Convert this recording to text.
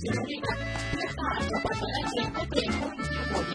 Latinoamérica, Latinoamérica, Latinoamérica,